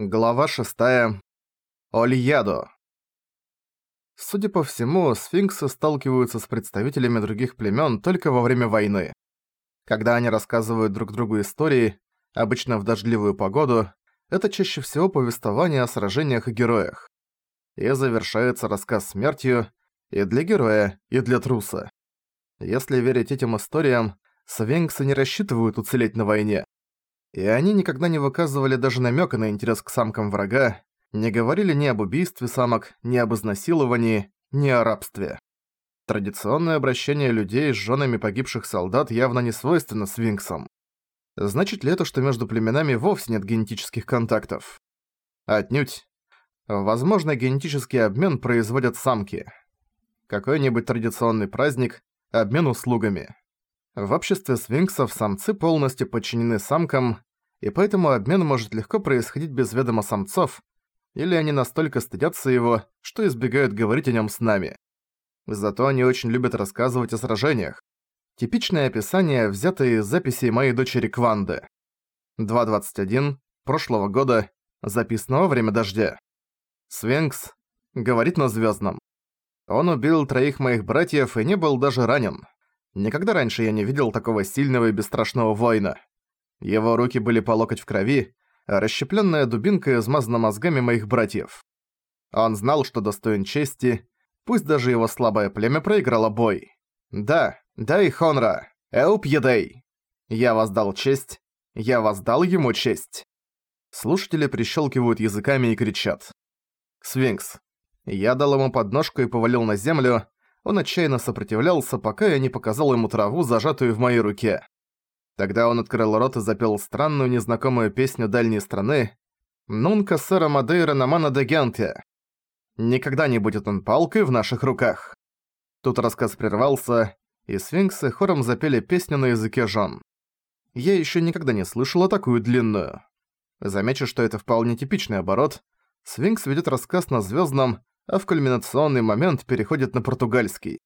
Глава 6. Ольядо. Судя по всему, сфинксы сталкиваются с представителями других племён только во время войны. Когда они рассказывают друг другу истории, обычно в дождливую погоду, это чаще всего повествование о сражениях и героях. И завершается рассказ смертью и для героя, и для труса. Если верить этим историям, сфинксы не рассчитывают уцелеть на войне и они никогда не выказывали даже намека на интерес к самкам врага, не говорили ни об убийстве самок, ни об изнасиловании, ни о рабстве. Традиционное обращение людей с женами погибших солдат явно не свойственно свинксам. Значит ли это, что между племенами вовсе нет генетических контактов? Отнюдь. Возможно, генетический обмен производят самки. Какой-нибудь традиционный праздник – обмен услугами. В обществе свинксов самцы полностью подчинены самкам, и поэтому обмен может легко происходить без ведома самцов, или они настолько стыдятся его, что избегают говорить о нем с нами. Зато они очень любят рассказывать о сражениях. Типичное описание, взятое из записей моей дочери Кванды. 2.21, прошлого года, записано во время дождя. Свинкс говорит на звездном. Он убил троих моих братьев и не был даже ранен. Никогда раньше я не видел такого сильного и бесстрашного воина. Его руки были по локоть в крови, а расщеплённая дубинка измазана мозгами моих братьев. Он знал, что достоин чести, пусть даже его слабое племя проиграло бой. Да, да и Хонра, Элп Едей. Я воздал честь, я воздал ему честь. Слушатели прищелкивают языками и кричат. Свинкс. Я дал ему подножку и повалил на землю, он отчаянно сопротивлялся, пока я не показал ему траву, зажатую в моей руке. Тогда он открыл рот и запел странную незнакомую песню дальней страны «Нунка сэра Мадейра Намана де Генте». Никогда не будет он палкой в наших руках. Тут рассказ прервался, и сфинксы хором запели песню на языке жон. Я еще никогда не слышала такую длинную. Замечу, что это вполне типичный оборот. Сфинкс ведет рассказ на звездном, а в кульминационный момент переходит на португальский.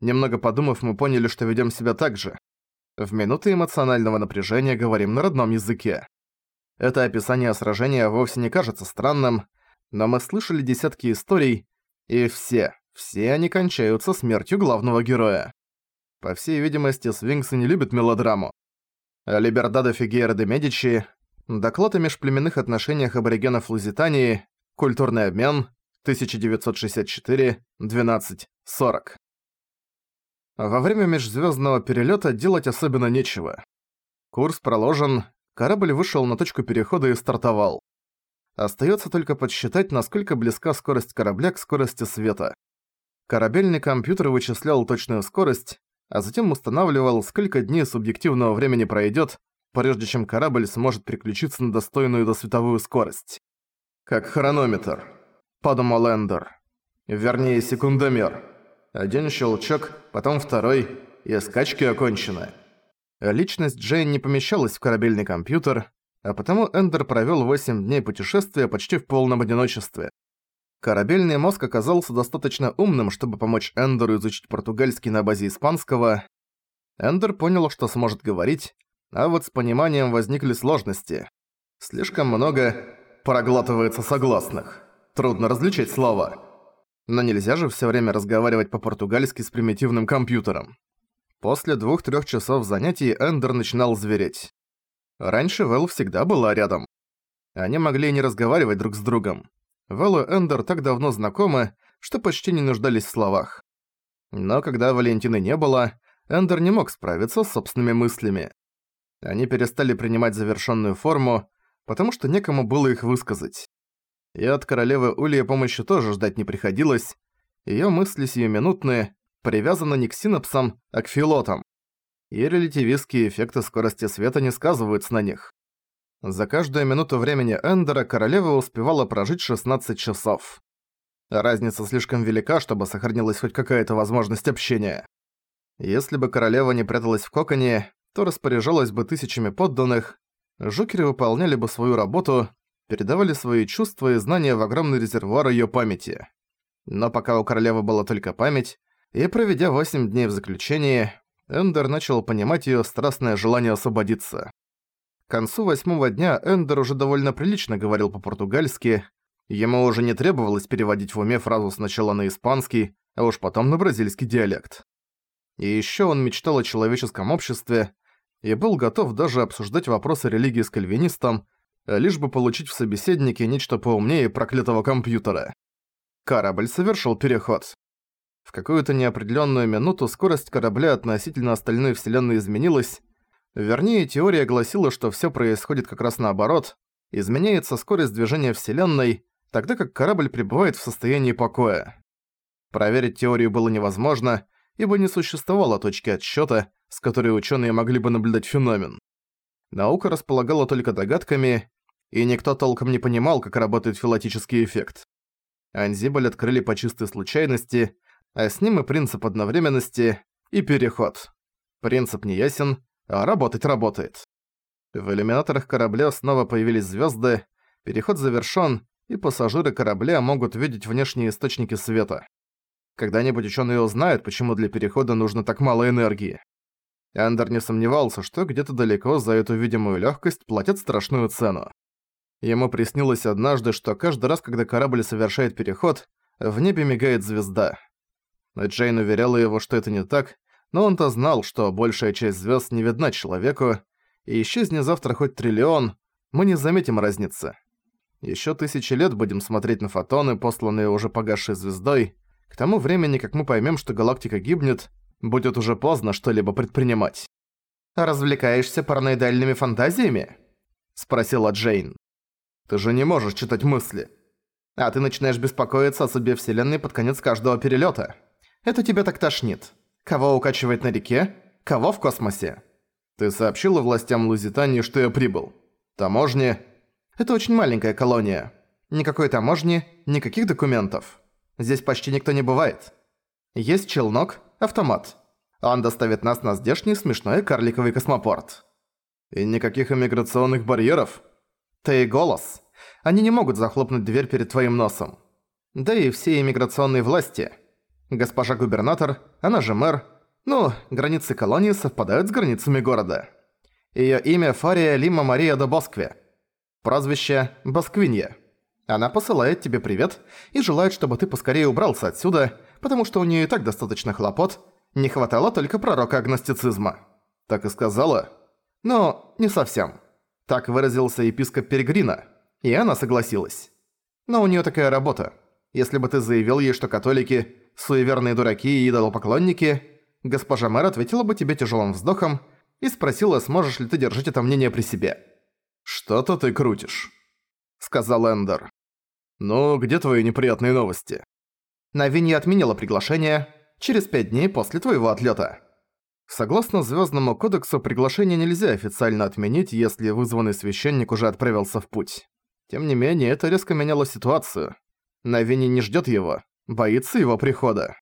Немного подумав, мы поняли, что ведем себя так же. В минуты эмоционального напряжения говорим на родном языке. Это описание сражения вовсе не кажется странным, но мы слышали десятки историй, и все, все они кончаются смертью главного героя. По всей видимости, свинксы не любят мелодраму. Либердадо Фигейра де Медичи, доклад о межплеменных отношениях аборигенов Лузитании, культурный обмен, 1964-12-40. Во время межзвездного перелета делать особенно нечего. Курс проложен, корабль вышел на точку перехода и стартовал. Остается только подсчитать, насколько близка скорость корабля к скорости света. Корабельный компьютер вычислял точную скорость, а затем устанавливал, сколько дней субъективного времени пройдет, прежде чем корабль сможет переключиться на достойную досветовую скорость. Как хронометр подумал Эндер. Вернее, секундомер. Один щелчок, потом второй, и скачки окончены. Личность Джейн не помещалась в корабельный компьютер, а потому Эндер провёл 8 дней путешествия почти в полном одиночестве. Корабельный мозг оказался достаточно умным, чтобы помочь Эндеру изучить португальский на базе испанского. Эндер понял, что сможет говорить, а вот с пониманием возникли сложности. Слишком много проглатывается согласных трудно различать слова. Но нельзя же все время разговаривать по-португальски с примитивным компьютером. После двух-трех часов занятий Эндер начинал звереть. Раньше Вэл всегда была рядом. Они могли не разговаривать друг с другом. Вэл и Эндер так давно знакомы, что почти не нуждались в словах. Но когда Валентины не было, Эндер не мог справиться с собственными мыслями. Они перестали принимать завершенную форму, потому что некому было их высказать. И от королевы Улья помощи тоже ждать не приходилось. Её мысли сиюминутные, привязаны не к синапсам, а к филотам. И релятивистские эффекты скорости света не сказываются на них. За каждую минуту времени Эндера королева успевала прожить 16 часов. Разница слишком велика, чтобы сохранилась хоть какая-то возможность общения. Если бы королева не пряталась в коконе, то распоряжалась бы тысячами подданных, жукеры выполняли бы свою работу, передавали свои чувства и знания в огромный резервуар её памяти. Но пока у королевы была только память, и проведя 8 дней в заключении, Эндер начал понимать её страстное желание освободиться. К концу восьмого дня Эндер уже довольно прилично говорил по-португальски. Ему уже не требовалось переводить в уме фразу сначала на испанский, а уж потом на бразильский диалект. И ещё он мечтал о человеческом обществе и был готов даже обсуждать вопросы религии с кальвинистом, лишь бы получить в собеседнике нечто поумнее проклятого компьютера. Корабль совершил переход. В какую-то неопределённую минуту скорость корабля относительно остальной вселенной изменилась, Вернее, теория гласила, что всё происходит как раз наоборот, изменяется скорость движения Вселенной, тогда как корабль пребывает в состоянии покоя. Проверить теорию было невозможно, ибо не существовало точки отсчёта, с которой учёные могли бы наблюдать феномен. Наука располагала только догадками, и никто толком не понимал, как работает филатический эффект. Анзибль открыли по чистой случайности, а с ним и принцип одновременности, и переход. Принцип неясен, а работать работает. В иллюминаторах корабля снова появились звезды, переход завершён, и пассажиры корабля могут видеть внешние источники света. Когда-нибудь ученые узнают, почему для перехода нужно так мало энергии. Эндер не сомневался, что где-то далеко за эту видимую легкость платят страшную цену. Ему приснилось однажды, что каждый раз, когда корабль совершает переход, в небе мигает звезда. Джейн уверяла его, что это не так, но он-то знал, что большая часть звезд не видна человеку, и исчезни завтра хоть триллион, мы не заметим разницы. Еще тысячи лет будем смотреть на фотоны, посланные уже погасшей звездой. К тому времени, как мы поймем, что галактика гибнет, будет уже поздно что-либо предпринимать. «Развлекаешься параноидальными фантазиями?» – спросила Джейн. «Ты же не можешь читать мысли. А ты начинаешь беспокоиться о судьбе Вселенной под конец каждого перелета. Это тебя так тошнит. Кого укачивает на реке? Кого в космосе? Ты сообщила властям Лузитании, что я прибыл. Таможни... Это очень маленькая колония. Никакой таможни, никаких документов. Здесь почти никто не бывает. Есть челнок, автомат. Он доставит нас на здешний смешной карликовый космопорт. И никаких иммиграционных барьеров? Ты голос. Они не могут захлопнуть дверь перед твоим носом. Да и все иммиграционные власти – Госпожа губернатор, она же мэр. Ну, границы колонии совпадают с границами города. Её имя Фария Лима Мария де Боскве. Прозвище Босквинья. Она посылает тебе привет и желает, чтобы ты поскорее убрался отсюда, потому что у неё и так достаточно хлопот. Не хватало только пророка агностицизма. Так и сказала? Но не совсем. Так выразился епископ Перегрина, и она согласилась. Но у неё такая работа. Если бы ты заявил ей, что католики суеверные дураки и идолопоклонники, госпожа мэр ответила бы тебе тяжелым вздохом и спросила, сможешь ли ты держать это мнение при себе. «Что-то ты крутишь», — сказал Эндер. «Ну, где твои неприятные новости?» Навинья отменила приглашение через пять дней после твоего отлета. Согласно Звездному кодексу, приглашение нельзя официально отменить, если вызванный священник уже отправился в путь. Тем не менее, это резко меняло ситуацию. Навини не ждет его, боится его прихода.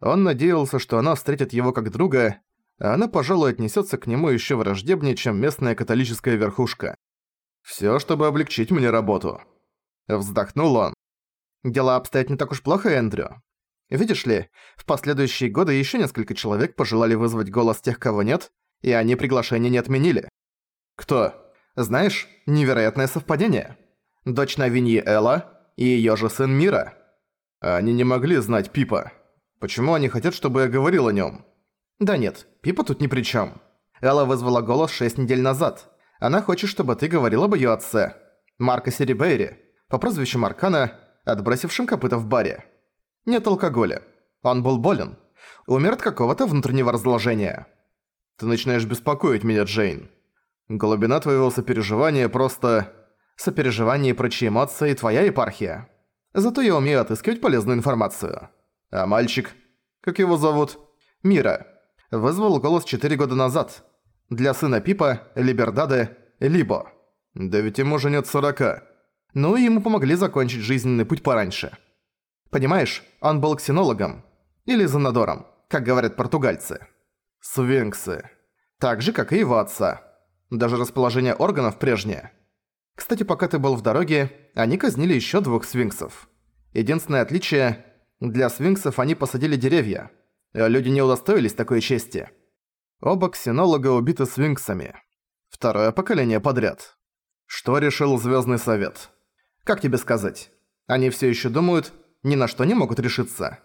Он надеялся, что она встретит его как друга, а она, пожалуй, отнесется к нему еще враждебнее, чем местная католическая верхушка. Все, чтобы облегчить мне работу. Вздохнул он. Дела обстоят не так уж плохо, Эндрю. Видишь ли, в последующие годы еще несколько человек пожелали вызвать голос тех, кого нет, и они приглашение не отменили. Кто? Знаешь, невероятное совпадение. Дочь Навиньи Элла и ее же сын Мира. Они не могли знать Пипа. Почему они хотят, чтобы я говорил о нем? Да нет, Пипа тут ни при чем. Элла вызвала голос шесть недель назад. Она хочет, чтобы ты говорил об ее отце. Марко Серибейри, по прозвищу Маркана, отбросившим копыта в баре. Нет алкоголя. Он был болен. Умер от какого-то внутреннего разложения. Ты начинаешь беспокоить меня, Джейн. Глубина твоего сопереживания просто... Сопереживание и прочие эмоции – твоя епархия. Зато я умею отыскивать полезную информацию. А мальчик, как его зовут? Мира. Вызвал голос 4 года назад. Для сына Пипа, Либердаде, Либо. Да ведь ему уже нет 40. Ну и ему помогли закончить жизненный путь пораньше. Понимаешь, он был ксенологом. Или занадором, как говорят португальцы. Свинксы. Так же, как и его отца. Даже расположение органов прежнее. Кстати, пока ты был в дороге, они казнили еще двух свинксов. Единственное отличие – для свинксов они посадили деревья. Люди не удостоились такой чести. Оба ксенолога убиты свинксами. Второе поколение подряд. Что решил Звездный Совет? Как тебе сказать? Они все еще думают, ни на что не могут решиться.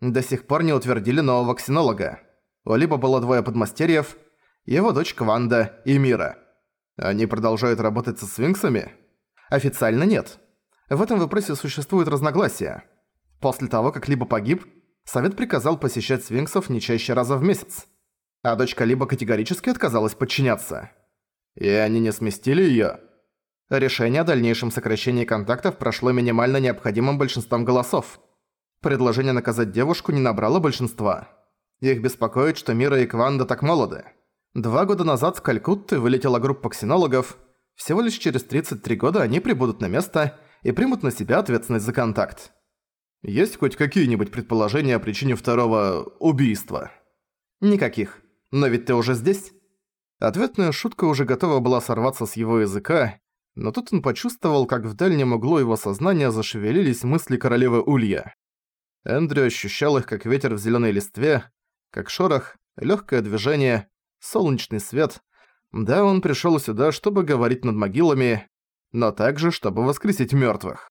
До сих пор не утвердили нового ксенолога. У Либо было двое подмастерьев, его дочь Кванда и Мира. Они продолжают работать со свинксами? Официально нет. В этом вопросе существуют разногласия. После того, как Либо погиб, Совет приказал посещать свинксов не чаще раза в месяц. А дочка Либо категорически отказалась подчиняться. И они не сместили её. Решение о дальнейшем сокращении контактов прошло минимально необходимым большинством голосов. Предложение наказать девушку не набрало большинства. Их беспокоит, что Мира и Кванда так молоды. Два года назад с Калькутты вылетела группа ксенологов. Всего лишь через 33 года они прибудут на место и примут на себя ответственность за контакт. Есть хоть какие-нибудь предположения о причине второго убийства? Никаких. Но ведь ты уже здесь? Ответная шутка уже готова была сорваться с его языка, но тут он почувствовал, как в дальнем углу его сознания зашевелились мысли королевы Улья. Эндрю ощущал их, как ветер в зелёной листве, как шорох, лёгкое движение, солнечный свет. Да, он пришёл сюда, чтобы говорить над могилами, но также, чтобы воскресить мёртвых.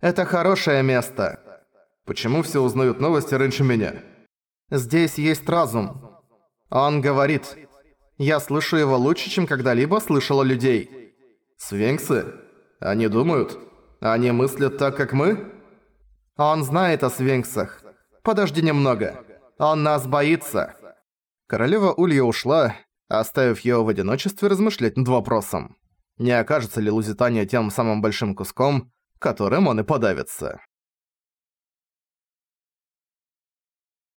«Это хорошее место!» «Почему все узнают новости раньше меня?» «Здесь есть разум. Он говорит. Я слышу его лучше, чем когда-либо слышала людей». Свинксы? Они думают? Они мыслят так, как мы? Он знает о свинксах. Подожди немного. Он нас боится. Королева Улья ушла, оставив её в одиночестве размышлять над вопросом. Не окажется ли Лузитания тем самым большим куском, которым он и подавится.